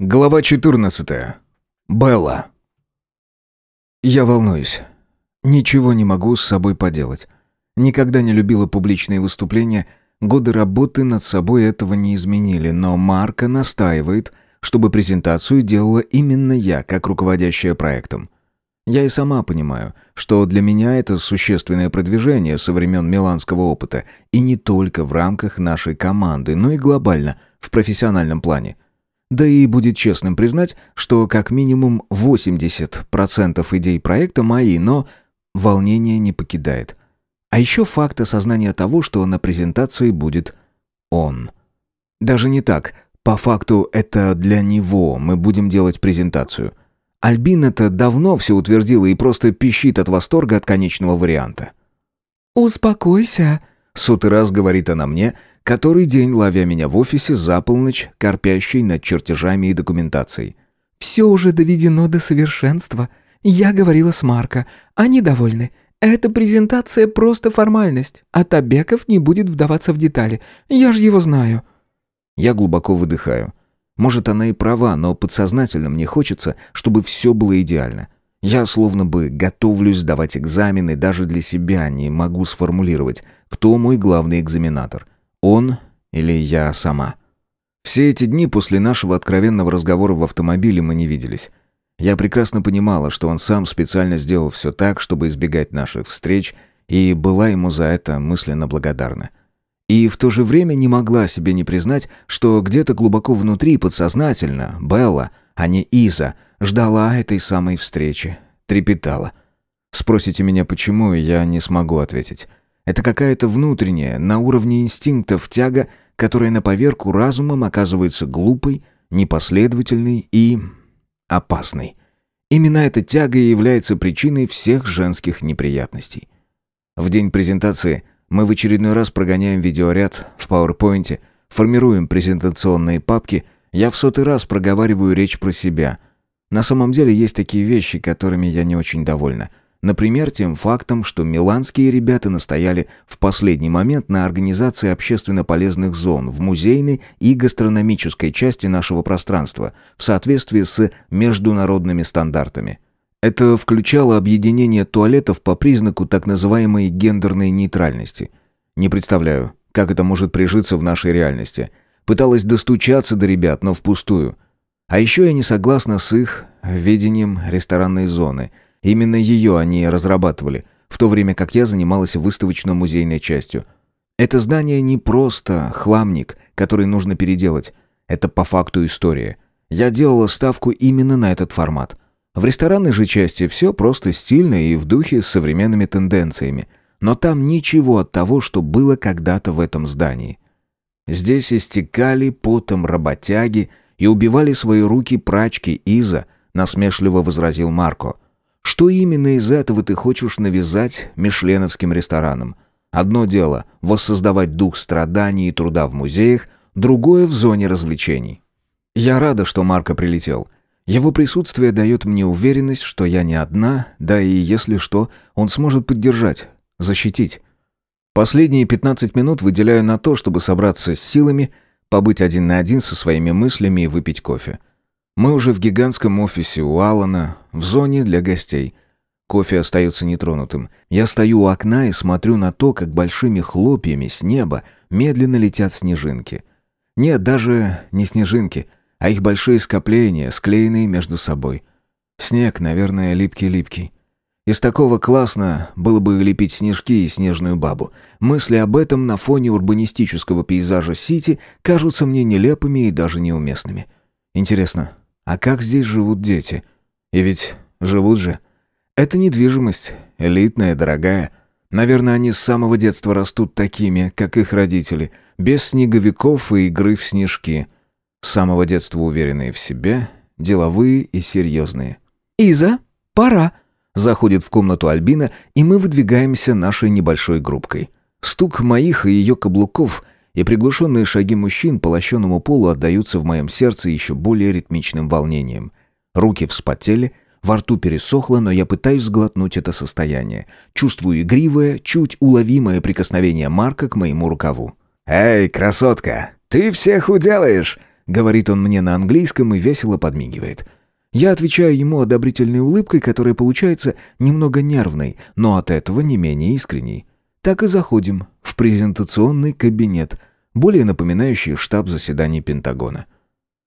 Глава 14. Белла. Я волнуюсь. Ничего не могу с собой поделать. Никогда не любила публичные выступления, годы работы над собой этого не изменили, но Марка настаивает, чтобы презентацию делала именно я, как руководящая проектом. Я и сама понимаю, что для меня это существенное продвижение со времен миланского опыта, и не только в рамках нашей команды, но и глобально, в профессиональном плане – да и будет честным признать, что как минимум 80% идей проекта мои, но волнение не покидает. А еще факт осознания того, что на презентации будет он. Даже не так. По факту это для него мы будем делать презентацию. Альбин это давно все утвердила и просто пищит от восторга от конечного варианта. «Успокойся», — сотый раз говорит она мне, Который день, ловя меня в офисе за полночь, корпящий над чертежами и документацией. «Все уже доведено до совершенства. Я говорила с Марко. Они довольны. Эта презентация просто формальность, а Табеков не будет вдаваться в детали. Я же его знаю». Я глубоко выдыхаю. Может, она и права, но подсознательно мне хочется, чтобы все было идеально. Я словно бы готовлюсь сдавать экзамены, даже для себя не могу сформулировать, кто мой главный экзаменатор – он или я сама. Все эти дни после нашего откровенного разговора в автомобиле мы не виделись. Я прекрасно понимала, что он сам специально сделал все так, чтобы избегать наших встреч, и была ему за это мысленно благодарна. И в то же время не могла себе не признать, что где-то глубоко внутри, подсознательно, Белла, а не Иза, ждала этой самой встречи, трепетала. Спросите меня, почему, я не смогу ответить. Это какая-то внутренняя, на уровне инстинктов тяга, которая на поверку разумом оказывается глупой, непоследовательной и опасной. Именно эта тяга и является причиной всех женских неприятностей. В день презентации мы в очередной раз прогоняем видеоряд в PowerPoint, формируем презентационные папки, я в сотый раз проговариваю речь про себя. На самом деле есть такие вещи, которыми я не очень довольна – Например, тем фактом, что миланские ребята настояли в последний момент на организации общественно полезных зон в музейной и гастрономической части нашего пространства в соответствии с международными стандартами. Это включало объединение туалетов по признаку так называемой гендерной нейтральности. Не представляю, как это может прижиться в нашей реальности. Пыталась достучаться до ребят, но впустую. А еще я не согласна с их видением ресторанной зоны – Именно ее они разрабатывали, в то время как я занималась выставочно-музейной частью. Это здание не просто хламник, который нужно переделать. Это по факту история. Я делала ставку именно на этот формат. В ресторанной же части все просто стильно и в духе с современными тенденциями. Но там ничего от того, что было когда-то в этом здании. Здесь истекали потом работяги и убивали свои руки прачки Иза, насмешливо возразил Марко. Что именно из этого ты хочешь навязать мишленовским ресторанам? Одно дело – воссоздавать дух страданий и труда в музеях, другое – в зоне развлечений. Я рада, что Марко прилетел. Его присутствие дает мне уверенность, что я не одна, да и, если что, он сможет поддержать, защитить. Последние 15 минут выделяю на то, чтобы собраться с силами, побыть один на один со своими мыслями и выпить кофе. Мы уже в гигантском офисе у Алана, в зоне для гостей. Кофе остается нетронутым. Я стою у окна и смотрю на то, как большими хлопьями с неба медленно летят снежинки. Нет, даже не снежинки, а их большие скопления, склеенные между собой. Снег, наверное, липкий-липкий. Из такого классно было бы лепить снежки и снежную бабу. Мысли об этом на фоне урбанистического пейзажа Сити кажутся мне нелепыми и даже неуместными. Интересно, а как здесь живут дети? И ведь живут же. Это недвижимость, элитная, дорогая. Наверное, они с самого детства растут такими, как их родители, без снеговиков и игры в снежки. С самого детства уверенные в себе, деловые и серьезные. «Иза, пора!» Заходит в комнату Альбина, и мы выдвигаемся нашей небольшой группкой. Стук моих и ее каблуков — и приглушенные шаги мужчин по лощеному полу отдаются в моем сердце еще более ритмичным волнением. Руки вспотели, во рту пересохло, но я пытаюсь сглотнуть это состояние. Чувствую игривое, чуть уловимое прикосновение Марка к моему рукаву. «Эй, красотка, ты всех уделаешь!» Говорит он мне на английском и весело подмигивает. Я отвечаю ему одобрительной улыбкой, которая получается немного нервной, но от этого не менее искренней. Так и заходим в презентационный кабинет, более напоминающий штаб заседаний Пентагона.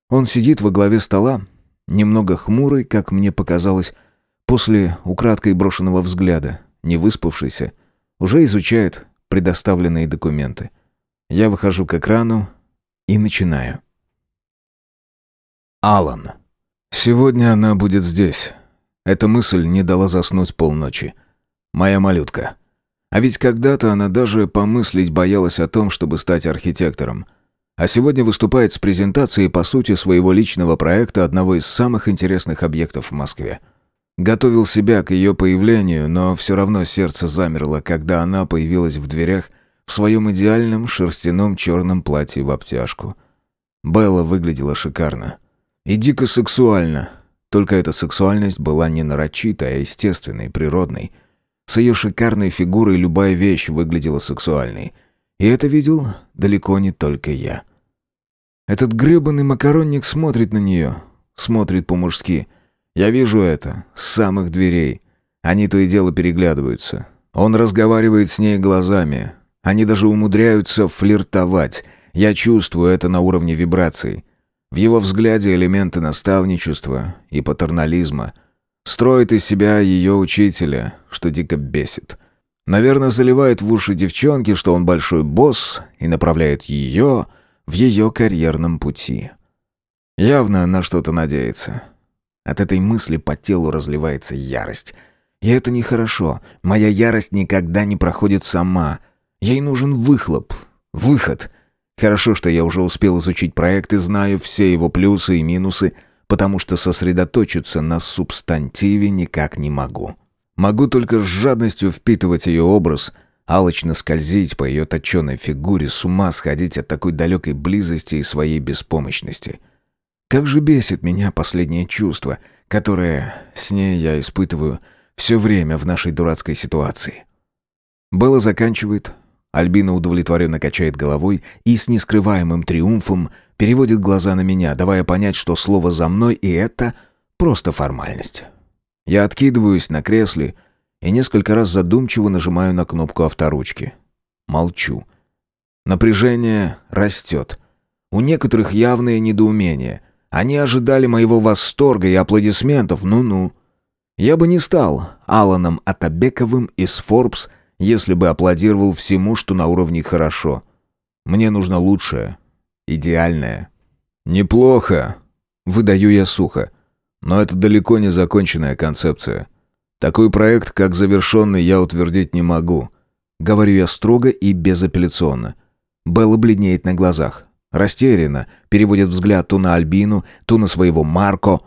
Он сидит во главе стола, немного хмурый, как мне показалось, после украдкой брошенного взгляда, не выспавшийся, уже изучает предоставленные документы. Я выхожу к экрану и начинаю. Алан. Сегодня она будет здесь. Эта мысль не дала заснуть полночи. Моя малютка. А ведь когда-то она даже помыслить боялась о том, чтобы стать архитектором. А сегодня выступает с презентацией по сути своего личного проекта одного из самых интересных объектов в Москве. Готовил себя к ее появлению, но все равно сердце замерло, когда она появилась в дверях в своем идеальном шерстяном черном платье в обтяжку. Белла выглядела шикарно. И дико сексуально. Только эта сексуальность была не нарочитой, а естественной, природной. С ее шикарной фигурой любая вещь выглядела сексуальной. И это видел далеко не только я. Этот гребаный макаронник смотрит на нее. Смотрит по-мужски. Я вижу это. С самых дверей. Они то и дело переглядываются. Он разговаривает с ней глазами. Они даже умудряются флиртовать. Я чувствую это на уровне вибраций. В его взгляде элементы наставничества и патернализма. Строит из себя ее учителя, что дико бесит. Наверное, заливает в уши девчонки, что он большой босс, и направляет ее в ее карьерном пути. Явно на что-то надеется. От этой мысли по телу разливается ярость. И это нехорошо. Моя ярость никогда не проходит сама. Ей нужен выхлоп, выход — Хорошо, что я уже успел изучить проект и знаю все его плюсы и минусы, потому что сосредоточиться на субстантиве никак не могу. Могу только с жадностью впитывать ее образ, алчно скользить по ее точенной фигуре, с ума сходить от такой далекой близости и своей беспомощности. Как же бесит меня последнее чувство, которое с ней я испытываю все время в нашей дурацкой ситуации. Белла заканчивает, Альбина удовлетворенно качает головой и с нескрываемым триумфом переводит глаза на меня, давая понять, что слово «за мной» и это просто формальность. Я откидываюсь на кресле и несколько раз задумчиво нажимаю на кнопку авторучки. Молчу. Напряжение растет. У некоторых явное недоумение. Они ожидали моего восторга и аплодисментов, ну-ну. Я бы не стал Аланом Атабековым из Forbes – если бы аплодировал всему, что на уровне хорошо. Мне нужно лучшее, идеальное. Неплохо, выдаю я сухо. Но это далеко не законченная концепция. Такой проект, как завершенный, я утвердить не могу. Говорю я строго и безапелляционно. Белла бледнеет на глазах. Растерянно, переводит взгляд то на Альбину, то на своего Марко.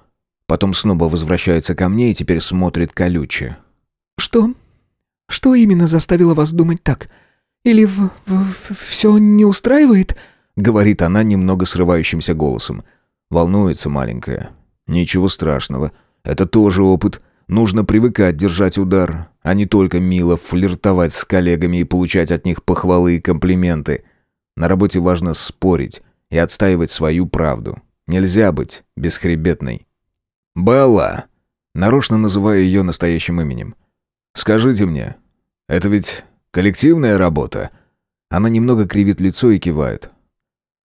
Потом снова возвращается ко мне и теперь смотрит колюче. «Что?» Что именно заставило вас думать так? Или в, в, в все не устраивает?» Говорит она немного срывающимся голосом. Волнуется маленькая. «Ничего страшного. Это тоже опыт. Нужно привыкать держать удар, а не только мило флиртовать с коллегами и получать от них похвалы и комплименты. На работе важно спорить и отстаивать свою правду. Нельзя быть бесхребетной». «Белла!» Нарочно называю ее настоящим именем. «Скажите мне, это ведь коллективная работа?» Она немного кривит лицо и кивает.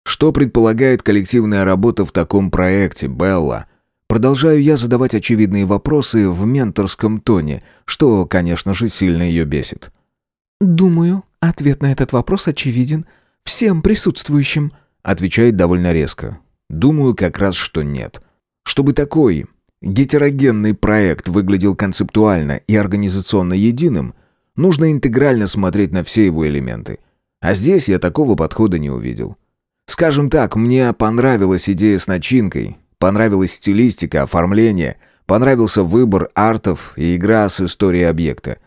«Что предполагает коллективная работа в таком проекте, Белла?» Продолжаю я задавать очевидные вопросы в менторском тоне, что, конечно же, сильно ее бесит. «Думаю, ответ на этот вопрос очевиден всем присутствующим», отвечает довольно резко. «Думаю, как раз, что нет. Чтобы такой гетерогенный проект выглядел концептуально и организационно единым, нужно интегрально смотреть на все его элементы. А здесь я такого подхода не увидел. Скажем так, мне понравилась идея с начинкой, понравилась стилистика, оформление, понравился выбор артов и игра с историей объекта.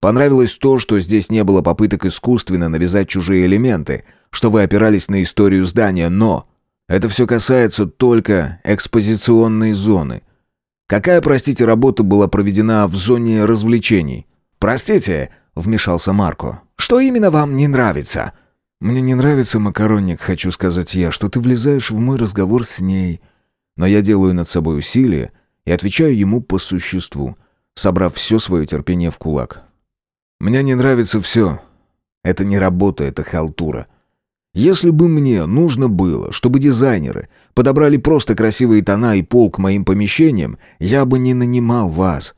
Понравилось то, что здесь не было попыток искусственно навязать чужие элементы, что вы опирались на историю здания, но это все касается только экспозиционной зоны – Какая, простите, работа была проведена в зоне развлечений? Простите, вмешался Марко. Что именно вам не нравится? «Мне не нравится, макаронник, хочу сказать я, что ты влезаешь в мой разговор с ней. Но я делаю над собой усилие и отвечаю ему по существу, собрав все свое терпение в кулак. Мне не нравится все. Это не работа, это халтура. Если бы мне нужно было, чтобы дизайнеры подобрали просто красивые тона и пол к моим помещениям, я бы не нанимал вас.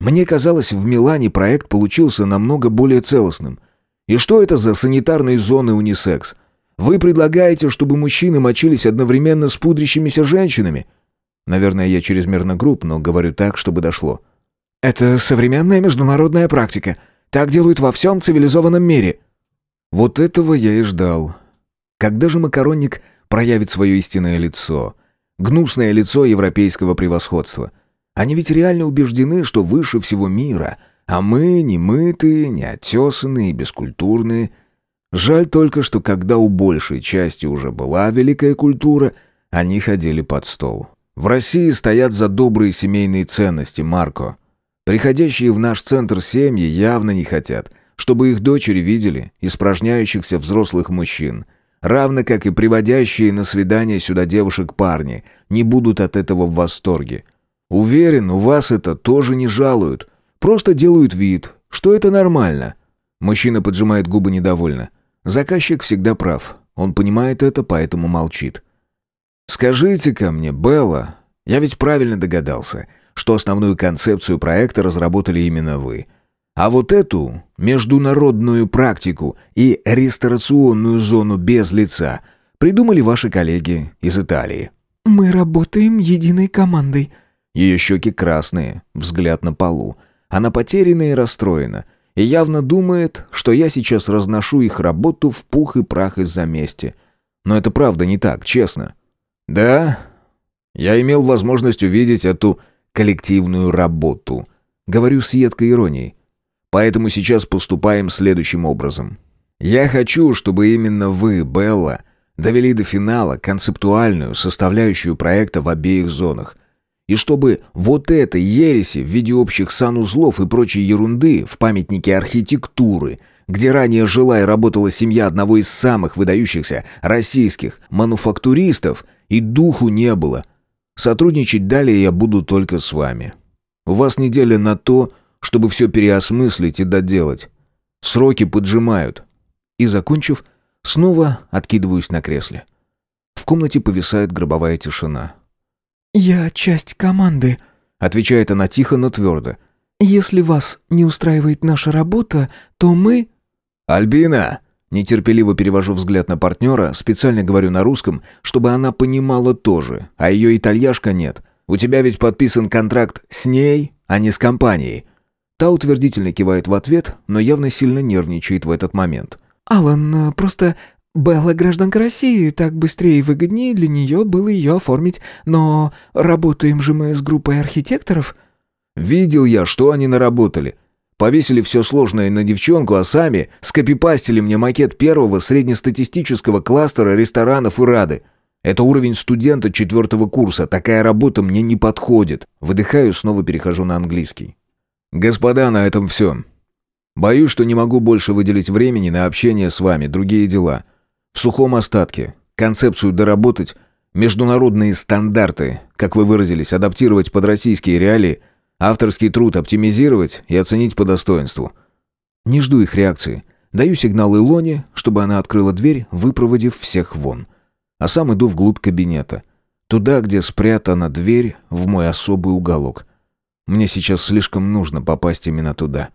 Мне казалось, в Милане проект получился намного более целостным. И что это за санитарные зоны унисекс? Вы предлагаете, чтобы мужчины мочились одновременно с пудрящимися женщинами? Наверное, я чрезмерно груб, но говорю так, чтобы дошло. Это современная международная практика. Так делают во всем цивилизованном мире. Вот этого я и ждал. Когда же макаронник проявит свое истинное лицо? Гнусное лицо европейского превосходства. Они ведь реально убеждены, что выше всего мира, а мы не мытые, не отесанные, бескультурные. Жаль только, что когда у большей части уже была великая культура, они ходили под стол. В России стоят за добрые семейные ценности, Марко. Приходящие в наш центр семьи явно не хотят, чтобы их дочери видели испражняющихся взрослых мужчин – равно как и приводящие на свидание сюда девушек парни, не будут от этого в восторге. Уверен, у вас это тоже не жалуют. Просто делают вид, что это нормально. Мужчина поджимает губы недовольно. Заказчик всегда прав. Он понимает это, поэтому молчит. «Скажите-ка мне, Белла, я ведь правильно догадался, что основную концепцию проекта разработали именно вы». А вот эту международную практику и ресторационную зону без лица придумали ваши коллеги из Италии. Мы работаем единой командой. Ее щеки красные, взгляд на полу. Она потеряна и расстроена. И явно думает, что я сейчас разношу их работу в пух и прах из-за мести. Но это правда не так, честно. Да, я имел возможность увидеть эту коллективную работу. Говорю с едкой иронией. Поэтому сейчас поступаем следующим образом. Я хочу, чтобы именно вы, Белла, довели до финала концептуальную составляющую проекта в обеих зонах. И чтобы вот этой ереси в виде общих санузлов и прочей ерунды в памятнике архитектуры, где ранее жила и работала семья одного из самых выдающихся российских мануфактуристов, и духу не было. Сотрудничать далее я буду только с вами. У вас неделя на то, чтобы все переосмыслить и доделать. Сроки поджимают. И, закончив, снова откидываюсь на кресле. В комнате повисает гробовая тишина. «Я часть команды», — отвечает она тихо, но твердо. «Если вас не устраивает наша работа, то мы...» «Альбина!» Нетерпеливо перевожу взгляд на партнера, специально говорю на русском, чтобы она понимала тоже, а ее итальяшка нет. У тебя ведь подписан контракт с ней, а не с компанией. Та утвердительно кивает в ответ, но явно сильно нервничает в этот момент. «Алан, просто Белла гражданка России, так быстрее и выгоднее для нее было ее оформить, но работаем же мы с группой архитекторов». «Видел я, что они наработали. Повесили все сложное на девчонку, а сами скопипастили мне макет первого среднестатистического кластера ресторанов и рады. Это уровень студента четвертого курса, такая работа мне не подходит». Выдыхаю, снова перехожу на английский. «Господа, на этом все. Боюсь, что не могу больше выделить времени на общение с вами, другие дела. В сухом остатке. Концепцию доработать, международные стандарты, как вы выразились, адаптировать под российские реалии, авторский труд оптимизировать и оценить по достоинству. Не жду их реакции. Даю сигнал Илоне, чтобы она открыла дверь, выпроводив всех вон. А сам иду вглубь кабинета. Туда, где спрятана дверь в мой особый уголок. Мне сейчас слишком нужно попасть именно туда.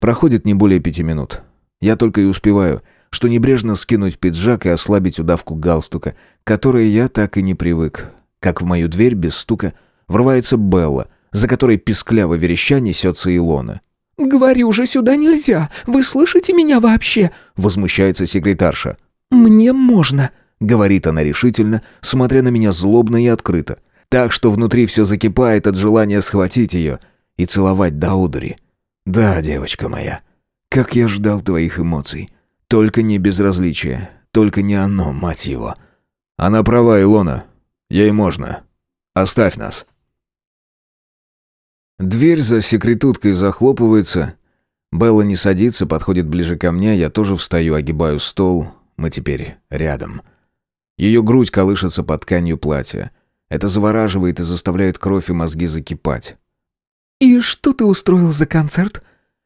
Проходит не более пяти минут. Я только и успеваю, что небрежно скинуть пиджак и ослабить удавку галстука, которой я так и не привык. Как в мою дверь без стука врывается Белла, за которой пискляво вереща несется Илона. «Говорю же, сюда нельзя! Вы слышите меня вообще?» — возмущается секретарша. «Мне можно!» — говорит она решительно, смотря на меня злобно и открыто так что внутри все закипает от желания схватить ее и целовать до удури. Да, девочка моя, как я ждал твоих эмоций. Только не безразличие, только не оно, мать его. Она права, Илона. Ей можно. Оставь нас. Дверь за секретуткой захлопывается. Белла не садится, подходит ближе ко мне, я тоже встаю, огибаю стол. Мы теперь рядом. Ее грудь колышется под тканью платья. Это завораживает и заставляет кровь и мозги закипать. «И что ты устроил за концерт?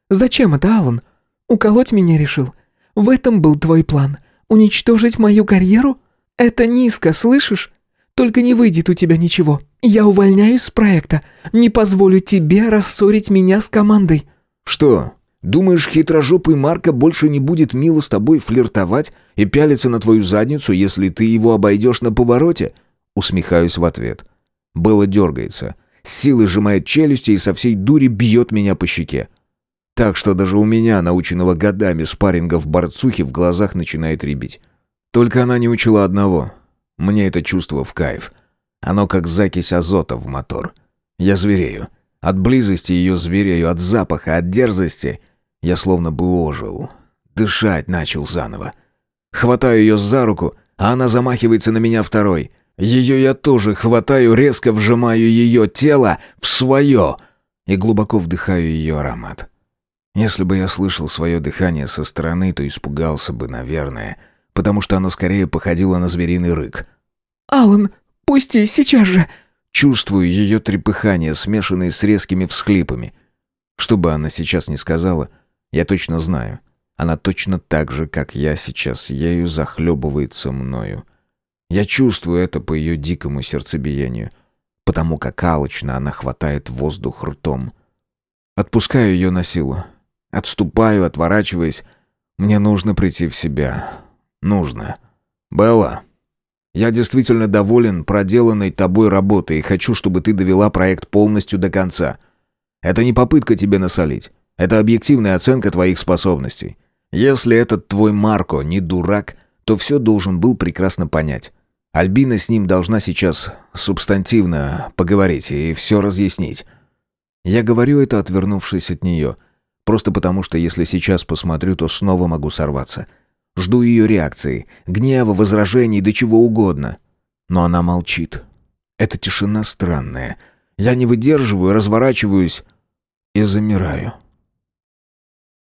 Зачем это, Алан? Уколоть меня решил? В этом был твой план? Уничтожить мою карьеру? Это низко, слышишь? Только не выйдет у тебя ничего. Я увольняюсь с проекта. Не позволю тебе рассорить меня с командой». «Что? Думаешь, хитрожопый Марко больше не будет мило с тобой флиртовать и пялиться на твою задницу, если ты его обойдешь на повороте?» Усмехаюсь в ответ. Белла дергается. С силой сжимает челюсти и со всей дури бьет меня по щеке. Так что даже у меня, наученного годами спарринга в борцухе, в глазах начинает рябить. Только она не учила одного. Мне это чувство в кайф. Оно как закись азота в мотор. Я зверею. От близости ее зверею, от запаха, от дерзости. Я словно бы ожил. Дышать начал заново. Хватаю ее за руку, а она замахивается на меня второй. Ее я тоже хватаю, резко вжимаю ее тело в свое и глубоко вдыхаю ее аромат. Если бы я слышал свое дыхание со стороны, то испугался бы, наверное, потому что оно скорее походило на звериный рык. «Алан, пусти, сейчас же!» Чувствую ее трепыхание, смешанное с резкими всхлипами. Что бы она сейчас ни сказала, я точно знаю. Она точно так же, как я сейчас, ею захлебывается мною. Я чувствую это по ее дикому сердцебиению, потому как алчно она хватает воздух ртом. Отпускаю ее на силу. Отступаю, отворачиваясь. Мне нужно прийти в себя. Нужно. Белла, я действительно доволен проделанной тобой работой и хочу, чтобы ты довела проект полностью до конца. Это не попытка тебе насолить. Это объективная оценка твоих способностей. Если этот твой Марко не дурак, то все должен был прекрасно понять. Альбина с ним должна сейчас субстантивно поговорить и все разъяснить. Я говорю это, отвернувшись от нее. Просто потому, что если сейчас посмотрю, то снова могу сорваться. Жду ее реакции, гнева, возражений, до чего угодно. Но она молчит. Эта тишина странная. Я не выдерживаю, разворачиваюсь и замираю.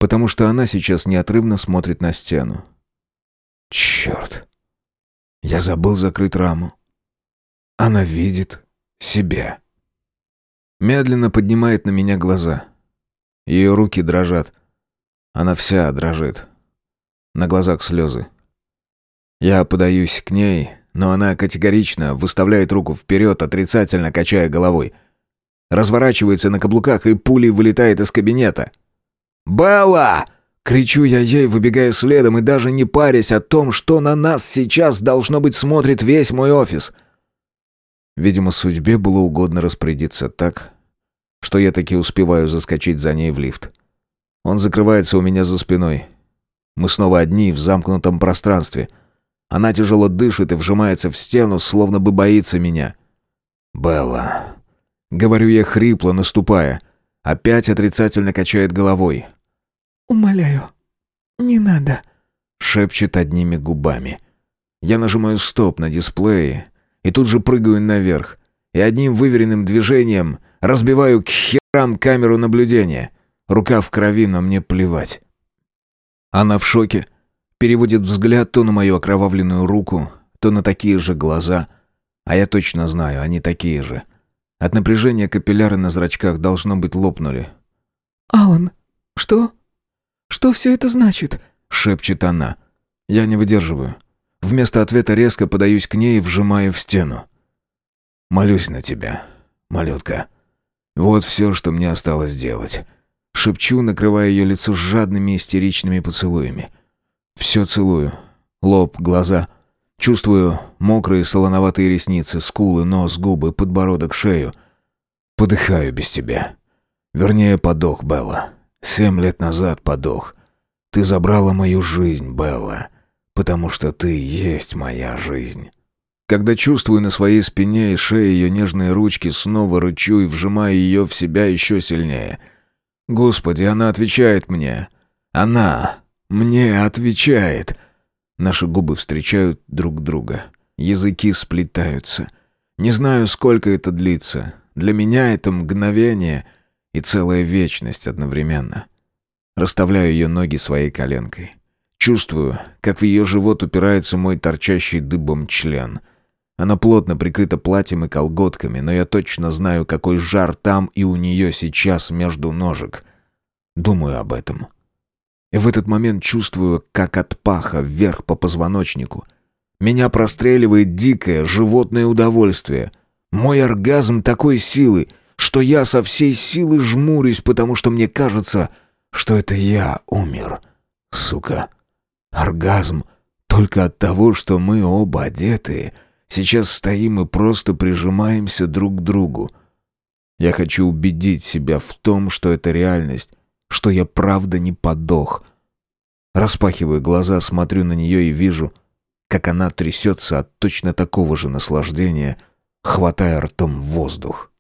Потому что она сейчас неотрывно смотрит на стену. Черт. Я забыл закрыть раму. Она видит себя. Медленно поднимает на меня глаза. Ее руки дрожат. Она вся дрожит. На глазах слезы. Я подаюсь к ней, но она категорично выставляет руку вперед, отрицательно качая головой. Разворачивается на каблуках и пулей вылетает из кабинета. «Белла!» Кричу я ей, выбегая следом и даже не парясь о том, что на нас сейчас, должно быть, смотрит весь мой офис. Видимо, судьбе было угодно распорядиться так, что я таки успеваю заскочить за ней в лифт. Он закрывается у меня за спиной. Мы снова одни в замкнутом пространстве. Она тяжело дышит и вжимается в стену, словно бы боится меня. «Белла...» Говорю я хрипло, наступая. Опять отрицательно качает головой. «Умоляю, не надо», — шепчет одними губами. Я нажимаю «стоп» на дисплее и тут же прыгаю наверх. И одним выверенным движением разбиваю к херам камеру наблюдения. Рука в крови, но мне плевать. Она в шоке. Переводит взгляд то на мою окровавленную руку, то на такие же глаза. А я точно знаю, они такие же. От напряжения капилляры на зрачках должно быть лопнули. «Алан, что?» Что все это значит?» — шепчет она. Я не выдерживаю. Вместо ответа резко подаюсь к ней и вжимаю в стену. «Молюсь на тебя, малютка. Вот все, что мне осталось делать». Шепчу, накрывая ее лицо жадными истеричными поцелуями. Все целую. Лоб, глаза. Чувствую мокрые солоноватые ресницы, скулы, нос, губы, подбородок, шею. Подыхаю без тебя. Вернее, подох, Белла. Семь лет назад подох. Ты забрала мою жизнь, Белла, потому что ты есть моя жизнь. Когда чувствую на своей спине и шее ее нежные ручки, снова рычу и вжимаю ее в себя еще сильнее. Господи, она отвечает мне. Она мне отвечает. Наши губы встречают друг друга. Языки сплетаются. Не знаю, сколько это длится. Для меня это мгновение — и целая вечность одновременно. Расставляю ее ноги своей коленкой. Чувствую, как в ее живот упирается мой торчащий дыбом член. Она плотно прикрыта платьем и колготками, но я точно знаю, какой жар там и у нее сейчас между ножек. Думаю об этом. И в этот момент чувствую, как от паха вверх по позвоночнику. Меня простреливает дикое животное удовольствие. Мой оргазм такой силы, что я со всей силы жмурюсь, потому что мне кажется, что это я умер. Сука. Оргазм только от того, что мы оба одетые. Сейчас стоим и просто прижимаемся друг к другу. Я хочу убедить себя в том, что это реальность, что я правда не подох. Распахиваю глаза, смотрю на нее и вижу, как она трясется от точно такого же наслаждения, хватая ртом воздух.